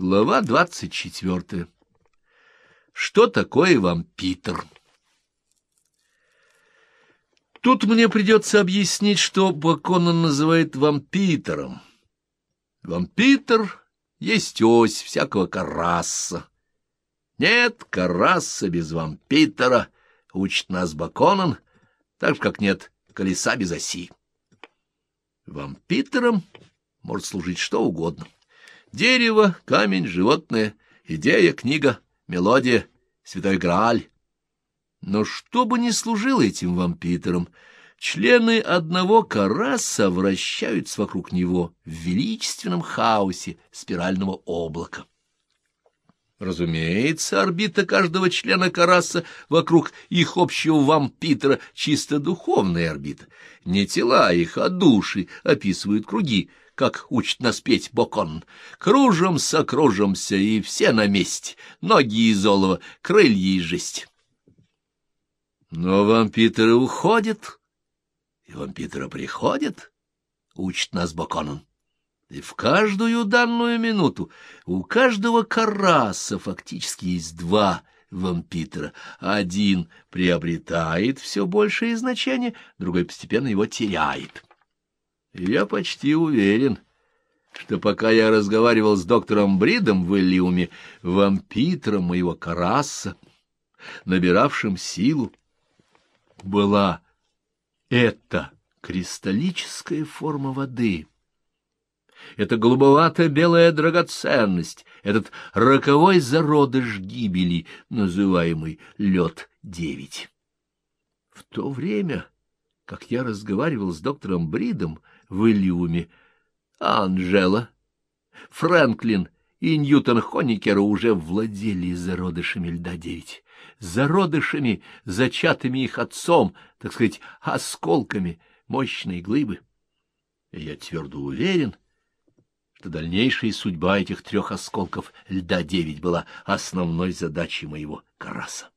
Глава двадцать четвертая. Что такое вампитер? Тут мне придется объяснить, что Баконан называет вампитером. Вампитер есть ось всякого караса. Нет караса без вампитера, учит нас Баконан, так же, как нет колеса без оси. Вампитером может служить что угодно. Дерево, камень, животное, идея, книга, мелодия, святой Грааль. Но что бы ни служило этим вампитером, члены одного караса вращаются вокруг него в величественном хаосе спирального облака. Разумеется, орбита каждого члена караса вокруг их общего вампитера чисто духовная орбита. Не тела их, а души описывают круги, как учит нас петь Бокон. Кружимся, кружимся, и все на месте, ноги из олова, крылья из жести. Но вампитеры уходят, и вампитеры приходят, учит нас Боконон. И в каждую данную минуту у каждого караса фактически есть два вампитера. Один приобретает все большее значение, другой постепенно его теряет. Я почти уверен, что пока я разговаривал с доктором Бридом в Элиуме, вампитером моего караса, набиравшим силу, была эта кристаллическая форма воды. Это голубовато-белая драгоценность, этот роковой зародыш гибели, называемый лед-девять. В то время, как я разговаривал с доктором Бридом, в Иллиуме. Анжела, Фрэнклин и Ньютон Хоникера уже владели зародышами льда-9, зародышами, зачатыми их отцом, так сказать, осколками мощной глыбы. И я твердо уверен, что дальнейшая судьба этих трех осколков льда-9 была основной задачей моего караса.